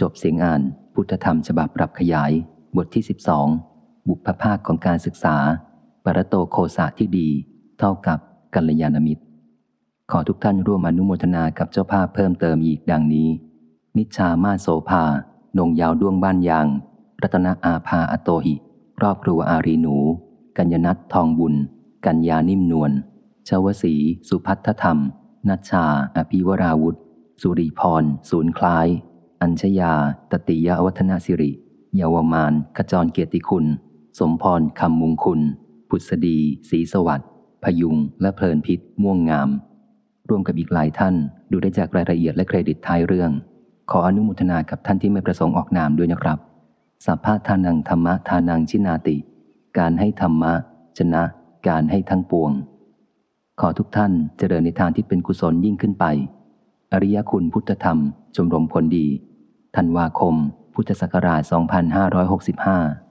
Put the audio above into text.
จบเสียงอ่าน พุทธธรรมฉบับปรับขยาย บทที่ 12 บุพภาคของการศึกษา ปรโตโคสาที่ดี เท่ากับกัลยาณมิตร ขอทุกท่านร่วมอนุโมทนากับเจ้าภาพเพิ่มเติมอีกดังนี้ นิชามาโสภานงยาวด้วงบ้านยาง รัตนอาภาอโตหิ ครอบครัวอารีหนู กัญญนัททองบุญ กัญญานิ่มนวลชาวสีสุพัฒธรรม นัชชา อภิวราวุธ สุริพร ศูนย์คล้าย อัญชยา ตติยวัฒนาสิริ เยาวมานขจรเกียรติคุณ สมพรคำมุงคุณ พุทธดีศรีสวัสดิ์พยุง และเพลินพิษม่วงงาม ร่วมกับอีกหลายท่าน ดูได้จากรายละเอียดและเครดิตท้ายเรื่อง ขออนุโมทนากับท่านที่ไม่ประสงค์ออกนามด้วยนะครับสัพพะทานังธรรมะทานังชินาติ การให้ธรรมะ ชนะ การให้ทั้งปวง ขอทุกท่านเจริญในทางที่เป็นกุศลยิ่งขึ้นไป อริยคุณพุทธธรรม ชมรมผลดี ธันวาคม พุทธศักราช 2565